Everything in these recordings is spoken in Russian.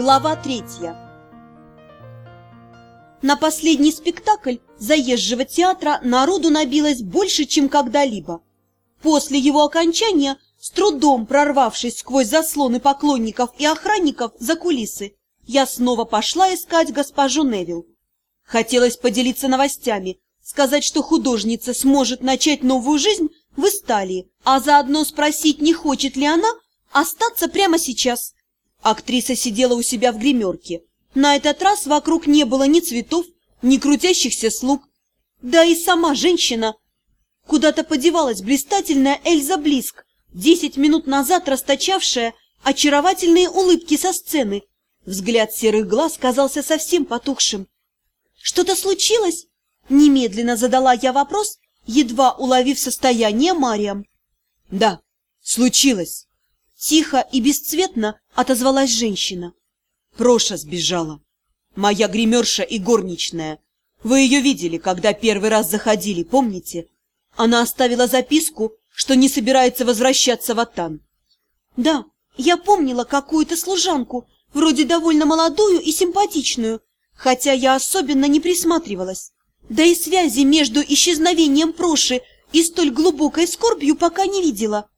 Глава третья На последний спектакль заезжего театра народу набилось больше, чем когда-либо. После его окончания, с трудом прорвавшись сквозь заслоны поклонников и охранников за кулисы, я снова пошла искать госпожу Невилл. Хотелось поделиться новостями, сказать, что художница сможет начать новую жизнь в Исталии, а заодно спросить, не хочет ли она остаться прямо сейчас. Актриса сидела у себя в гримерке. На этот раз вокруг не было ни цветов, ни крутящихся слуг. Да и сама женщина. Куда-то подевалась блистательная Эльза Блиск, десять минут назад расточавшая очаровательные улыбки со сцены. Взгляд серых глаз казался совсем потухшим. «Что-то случилось?» Немедленно задала я вопрос, едва уловив состояние Мариам. «Да, случилось!» Тихо и бесцветно отозвалась женщина. Проша сбежала. Моя гримерша и горничная. Вы ее видели, когда первый раз заходили, помните? Она оставила записку, что не собирается возвращаться в Атан. Да, я помнила какую-то служанку, вроде довольно молодую и симпатичную, хотя я особенно не присматривалась. Да и связи между исчезновением Проши и столь глубокой скорбью пока не видела.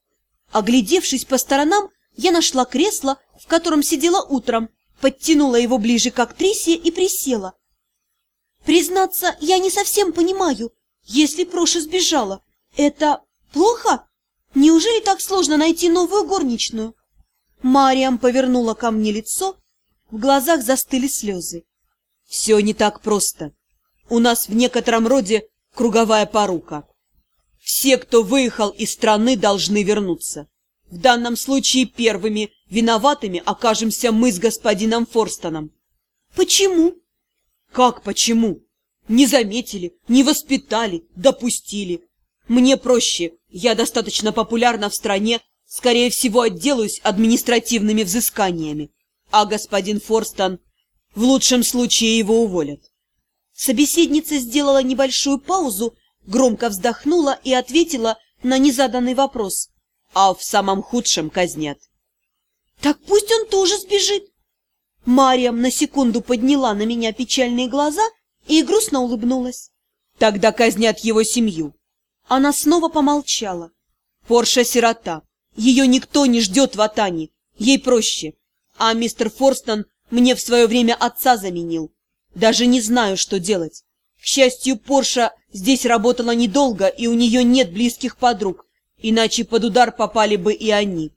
Оглядевшись по сторонам, я нашла кресло, в котором сидела утром, подтянула его ближе к актрисе и присела. Признаться, я не совсем понимаю, если Проша сбежала, это плохо? Неужели так сложно найти новую горничную? Мариам повернула ко мне лицо, в глазах застыли слезы. Все не так просто. У нас в некотором роде круговая порука. Все, кто выехал из страны, должны вернуться. В данном случае первыми виноватыми окажемся мы с господином Форстоном. Почему? Как почему? Не заметили, не воспитали, допустили. Мне проще, я достаточно популярна в стране, скорее всего, отделаюсь административными взысканиями. А господин Форстон, в лучшем случае его уволят. Собеседница сделала небольшую паузу, громко вздохнула и ответила на незаданный вопрос. А в самом худшем казнят. Так пусть он тоже сбежит. Мариам на секунду подняла на меня печальные глаза и грустно улыбнулась. Тогда казнят его семью. Она снова помолчала. Порша сирота. Ее никто не ждет в Атане. Ей проще. А мистер Форстон мне в свое время отца заменил. Даже не знаю, что делать. К счастью, Порша здесь работала недолго, и у нее нет близких подруг, иначе под удар попали бы и они.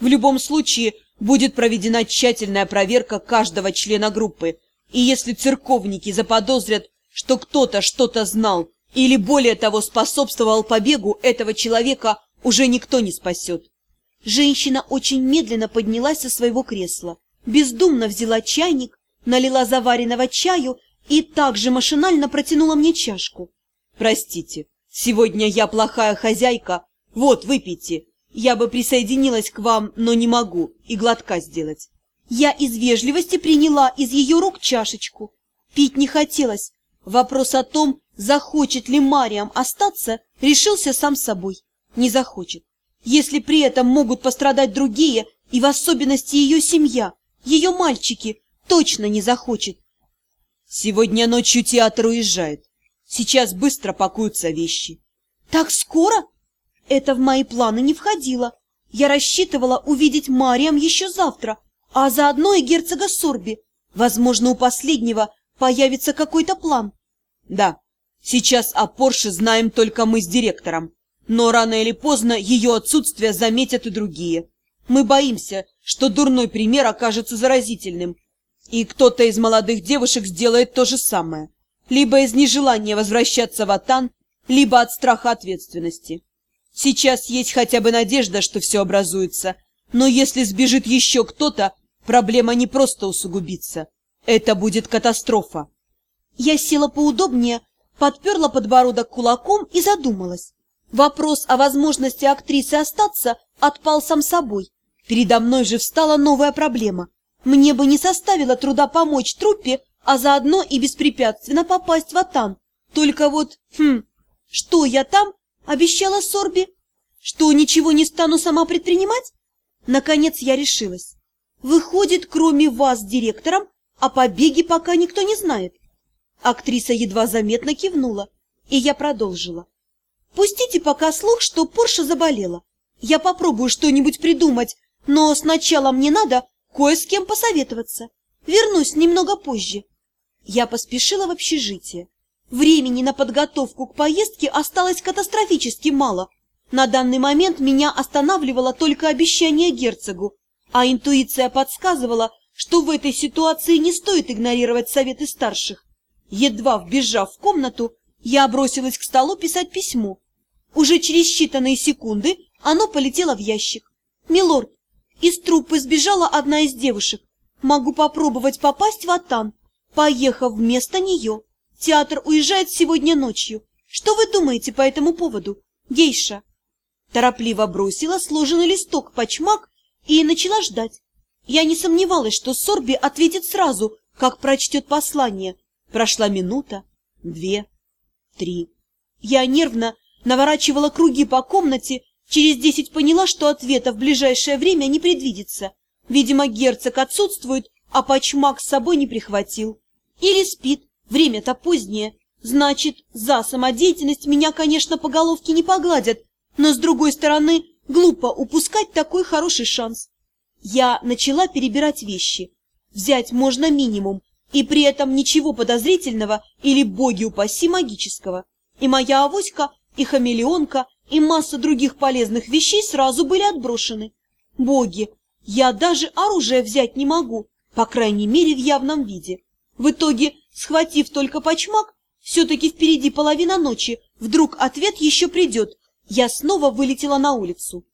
В любом случае, будет проведена тщательная проверка каждого члена группы, и если церковники заподозрят, что кто-то что-то знал или более того способствовал побегу этого человека, уже никто не спасет. Женщина очень медленно поднялась со своего кресла, бездумно взяла чайник, налила заваренного чаю и также машинально протянула мне чашку. «Простите, сегодня я плохая хозяйка. Вот, выпейте. Я бы присоединилась к вам, но не могу и глотка сделать». Я из вежливости приняла из ее рук чашечку. Пить не хотелось. Вопрос о том, захочет ли Мариам остаться, решился сам собой. Не захочет. Если при этом могут пострадать другие, и в особенности ее семья, ее мальчики, точно не захочет. Сегодня ночью театр уезжает. Сейчас быстро пакуются вещи. Так скоро? Это в мои планы не входило. Я рассчитывала увидеть Мариам еще завтра, а заодно и герцога Сорби. Возможно, у последнего появится какой-то план. Да, сейчас о Порше знаем только мы с директором, но рано или поздно ее отсутствие заметят и другие. Мы боимся, что дурной пример окажется заразительным, и кто-то из молодых девушек сделает то же самое. Либо из нежелания возвращаться в Атан, либо от страха ответственности. Сейчас есть хотя бы надежда, что все образуется. Но если сбежит еще кто-то, проблема не просто усугубится. Это будет катастрофа. Я села поудобнее, подперла подбородок кулаком и задумалась. Вопрос о возможности актрисы остаться отпал сам собой. Передо мной же встала новая проблема. Мне бы не составило труда помочь труппе, а заодно и беспрепятственно попасть в Атан. Только вот, хм, что я там обещала Сорби? Что ничего не стану сама предпринимать? Наконец я решилась. Выходит, кроме вас директором, о побеге пока никто не знает. Актриса едва заметно кивнула, и я продолжила. Пустите пока слух, что Порша заболела. Я попробую что-нибудь придумать, но сначала мне надо кое с кем посоветоваться. Вернусь немного позже. Я поспешила в общежитие. Времени на подготовку к поездке осталось катастрофически мало. На данный момент меня останавливало только обещание герцогу, а интуиция подсказывала, что в этой ситуации не стоит игнорировать советы старших. Едва вбежав в комнату, я бросилась к столу писать письмо. Уже через считанные секунды оно полетело в ящик. «Милорд, из труппы сбежала одна из девушек. Могу попробовать попасть в Атан, поехав вместо нее. Театр уезжает сегодня ночью. Что вы думаете по этому поводу, гейша?» Торопливо бросила сложенный листок почмак и начала ждать. Я не сомневалась, что Сорби ответит сразу, как прочтет послание. Прошла минута, две, три. Я нервно наворачивала круги по комнате, через десять поняла, что ответа в ближайшее время не предвидится. Видимо, герцог отсутствует, а почмак с собой не прихватил. Или спит, время-то позднее. Значит, за самодеятельность меня, конечно, по головке не погладят, но, с другой стороны, глупо упускать такой хороший шанс. Я начала перебирать вещи. Взять можно минимум, и при этом ничего подозрительного или, боги упаси, магического. И моя авоська, и хамелеонка, и масса других полезных вещей сразу были отброшены. Боги, я даже оружие взять не могу, по крайней мере в явном виде. В итоге, схватив только почмак, все-таки впереди половина ночи, вдруг ответ еще придет. Я снова вылетела на улицу.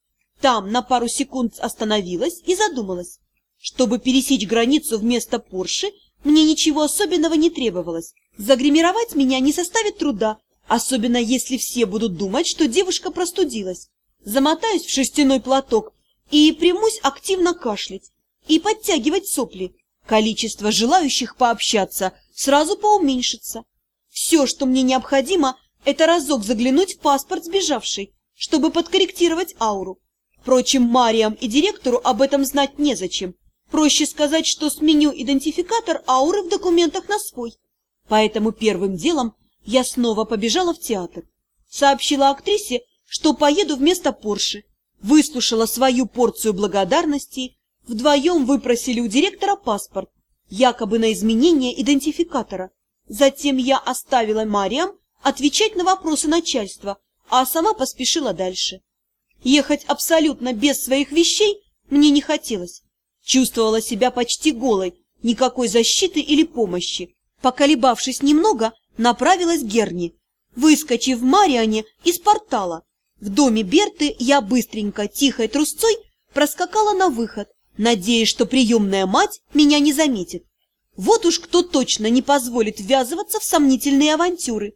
Там на пару секунд остановилась и задумалась. Чтобы пересечь границу вместо Порши, мне ничего особенного не требовалось. Загримировать меня не составит труда, особенно если все будут думать, что девушка простудилась. Замотаюсь в шерстяной платок и примусь активно кашлять и подтягивать сопли. Количество желающих пообщаться сразу поуменьшится. Все, что мне необходимо, это разок заглянуть в паспорт сбежавшей, чтобы подкорректировать ауру. Впрочем, Мариам и директору об этом знать незачем. Проще сказать, что сменю идентификатор ауры в документах на свой. Поэтому первым делом я снова побежала в театр. Сообщила актрисе, что поеду вместо Порши. Выслушала свою порцию благодарности. Вдвоем выпросили у директора паспорт, якобы на изменение идентификатора. Затем я оставила Мариам отвечать на вопросы начальства, а сама поспешила дальше. Ехать абсолютно без своих вещей мне не хотелось. Чувствовала себя почти голой, никакой защиты или помощи. Поколебавшись немного, направилась к Герни, выскочив в Мариане из портала. В доме Берты я быстренько, тихой трусцой проскакала на выход, надеясь, что приемная мать меня не заметит. Вот уж кто точно не позволит ввязываться в сомнительные авантюры.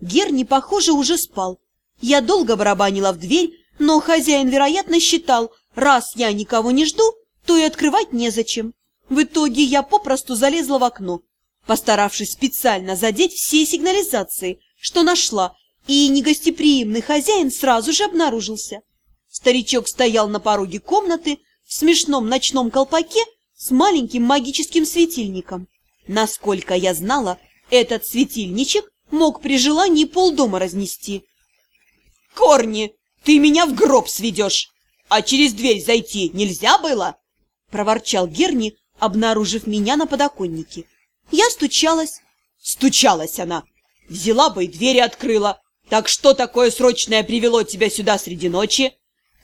Герни, похоже, уже спал. Я долго барабанила в дверь, но хозяин, вероятно, считал, раз я никого не жду, то и открывать незачем. В итоге я попросту залезла в окно, постаравшись специально задеть все сигнализации, что нашла, и негостеприимный хозяин сразу же обнаружился. Старичок стоял на пороге комнаты в смешном ночном колпаке с маленьким магическим светильником. Насколько я знала, этот светильничек мог при желании полдома разнести. «Корни, ты меня в гроб сведешь! А через дверь зайти нельзя было?» — проворчал Герни, обнаружив меня на подоконнике. Я стучалась. Стучалась она. Взяла бы и двери открыла. Так что такое срочное привело тебя сюда среди ночи?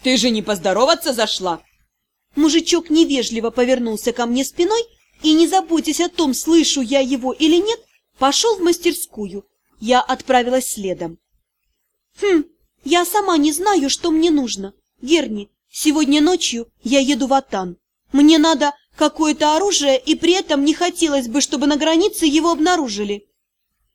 Ты же не поздороваться зашла? Мужичок невежливо повернулся ко мне спиной и, не заботясь о том, слышу я его или нет, пошел в мастерскую. Я отправилась следом. Хм, я сама не знаю, что мне нужно. Герни, сегодня ночью я еду в Атан. Мне надо какое-то оружие, и при этом не хотелось бы, чтобы на границе его обнаружили.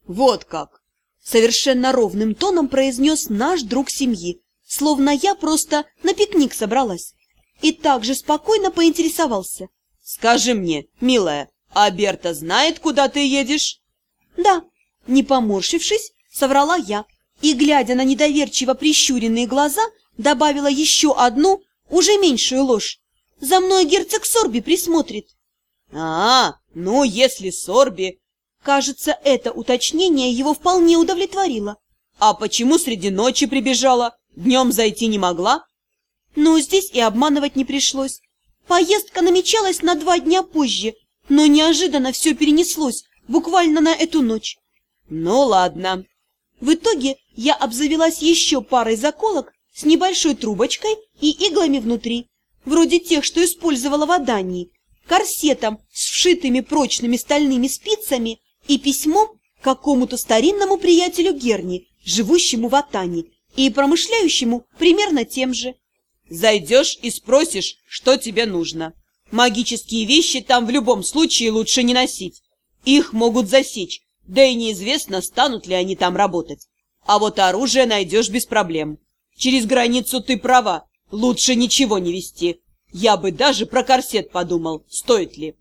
Вот как! Совершенно ровным тоном произнес наш друг семьи, словно я просто на пикник собралась. И также спокойно поинтересовался. Скажи мне, милая, а Берта знает, куда ты едешь? Да, не поморщившись, соврала я и, глядя на недоверчиво прищуренные глаза, добавила еще одну, уже меньшую ложь. за мной герцог Сорби присмотрит. А, ну, если Сорби... Кажется, это уточнение его вполне удовлетворило. А почему среди ночи прибежала? Днем зайти не могла? Ну, здесь и обманывать не пришлось. Поездка намечалась на два дня позже, но неожиданно все перенеслось, буквально на эту ночь. Ну, ладно. В итоге я обзавелась еще парой заколок с небольшой трубочкой и иглами внутри, вроде тех, что использовала в Адании, корсетом с вшитыми прочными стальными спицами и письмом какому-то старинному приятелю Герни, живущему в Атане и промышляющему примерно тем же. Зайдешь и спросишь, что тебе нужно. Магические вещи там в любом случае лучше не носить. Их могут засечь, да и неизвестно, станут ли они там работать. А вот оружие найдешь без проблем. Через границу ты права, лучше ничего не вести. Я бы даже про корсет подумал, стоит ли.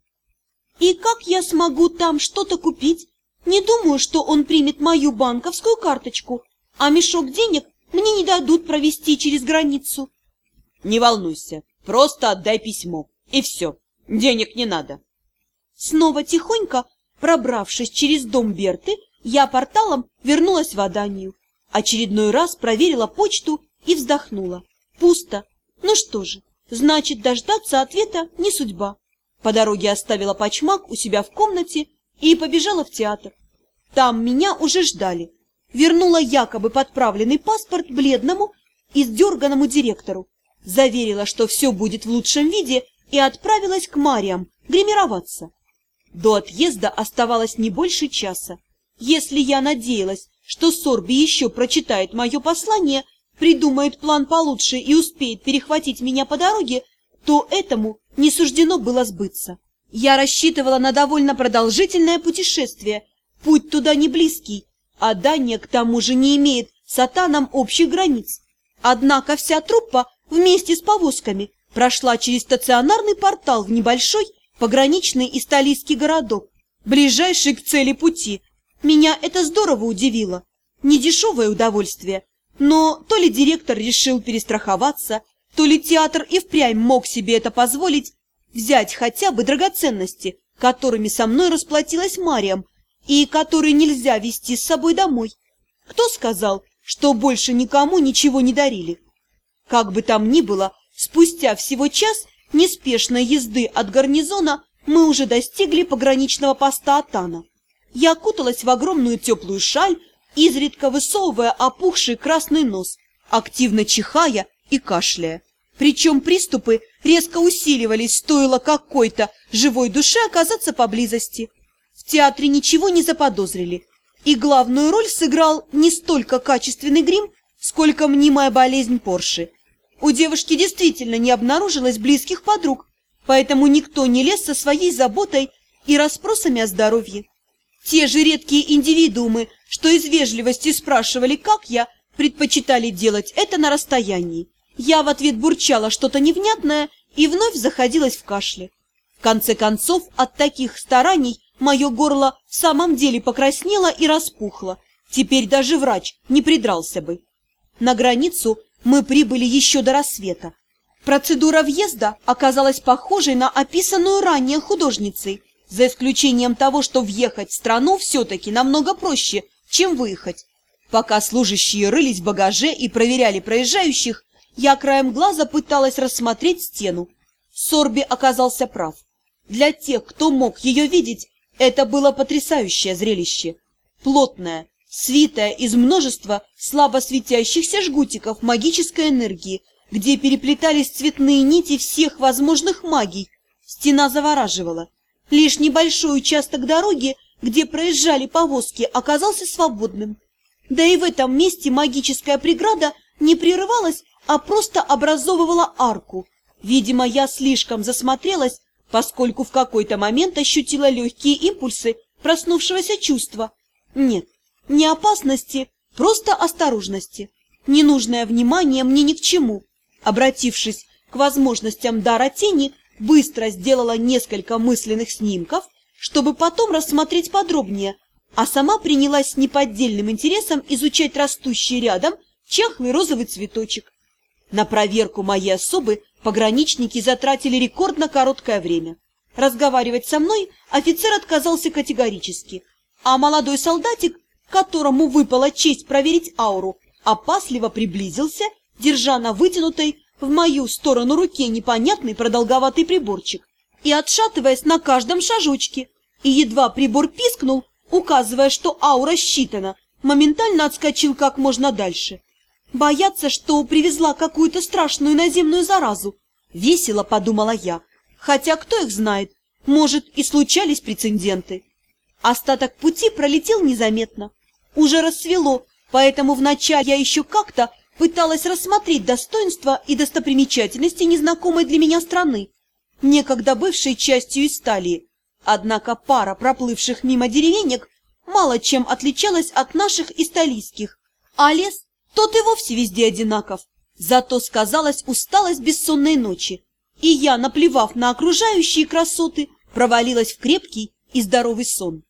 И как я смогу там что-то купить? Не думаю, что он примет мою банковскую карточку, а мешок денег мне не дадут провести через границу. Не волнуйся, просто отдай письмо, и все, денег не надо. Снова тихонько, пробравшись через дом Берты, я порталом вернулась в Аданию. Очередной раз проверила почту и вздохнула. Пусто. Ну что же, значит, дождаться ответа не судьба. По дороге оставила почмак у себя в комнате и побежала в театр. Там меня уже ждали. Вернула якобы подправленный паспорт бледному и сдерганному директору. Заверила, что все будет в лучшем виде, и отправилась к Мариям гримироваться. До отъезда оставалось не больше часа. Если я надеялась, что Сорби еще прочитает мое послание, придумает план получше и успеет перехватить меня по дороге, то этому не суждено было сбыться. Я рассчитывала на довольно продолжительное путешествие. Путь туда не близкий, а Дания к тому же не имеет с Атаном общих границ. Однако вся труппа вместе с повозками прошла через стационарный портал в небольшой пограничный исталийский городок, ближайший к цели пути. Меня это здорово удивило. Недешевое удовольствие, но то ли директор решил перестраховаться, то ли театр и впрямь мог себе это позволить, взять хотя бы драгоценности, которыми со мной расплатилась Мариам, и которые нельзя вести с собой домой. Кто сказал, что больше никому ничего не дарили? Как бы там ни было, спустя всего час неспешной езды от гарнизона мы уже достигли пограничного поста Атана. Я окуталась в огромную теплую шаль, изредка высовывая опухший красный нос, активно чихая и кашляя. Причем приступы резко усиливались, стоило какой-то живой душе оказаться поблизости. В театре ничего не заподозрили, и главную роль сыграл не столько качественный грим, сколько мнимая болезнь Порши. У девушки действительно не обнаружилось близких подруг, поэтому никто не лез со своей заботой и расспросами о здоровье. Те же редкие индивидуумы, что из вежливости спрашивали, как я, предпочитали делать это на расстоянии. Я в ответ бурчала что-то невнятное и вновь заходилась в кашле. В конце концов, от таких стараний мое горло в самом деле покраснело и распухло. Теперь даже врач не придрался бы. На границу мы прибыли еще до рассвета. Процедура въезда оказалась похожей на описанную ранее художницей, за исключением того, что въехать в страну все-таки намного проще, чем выехать. Пока служащие рылись в багаже и проверяли проезжающих, я краем глаза пыталась рассмотреть стену. Сорби оказался прав. Для тех, кто мог ее видеть, это было потрясающее зрелище. Плотное, свитое из множества слабо светящихся жгутиков магической энергии, где переплетались цветные нити всех возможных магий. Стена завораживала. Лишь небольшой участок дороги, где проезжали повозки, оказался свободным. Да и в этом месте магическая преграда не прерывалась, а просто образовывала арку. Видимо, я слишком засмотрелась, поскольку в какой-то момент ощутила легкие импульсы проснувшегося чувства. Нет, не опасности, просто осторожности. Ненужное внимание мне ни к чему. Обратившись к возможностям дара тени, быстро сделала несколько мысленных снимков, чтобы потом рассмотреть подробнее, а сама принялась с неподдельным интересом изучать растущий рядом чахлый розовый цветочек. На проверку моей особы Пограничники затратили рекордно короткое время. Разговаривать со мной офицер отказался категорически, а молодой солдатик, которому выпала честь проверить ауру, опасливо приблизился, держа на вытянутой в мою сторону руке непонятный продолговатый приборчик и отшатываясь на каждом шажочке. И едва прибор пискнул, указывая, что аура считана, моментально отскочил как можно дальше. Бояться, что привезла какую-то страшную наземную заразу. Весело, подумала я. Хотя кто их знает, может и случались прецеденты. Остаток пути пролетел незаметно. Уже рассвело, поэтому вначале я еще как-то пыталась рассмотреть достоинства и достопримечательности незнакомой для меня страны, некогда бывшей частью Исталии. Однако пара проплывших мимо деревенек мало чем отличалась от наших исталийских, а лес тот и вовсе везде одинаков. Зато сказалась усталость бессонной ночи, и я, наплевав на окружающие красоты, провалилась в крепкий и здоровый сон.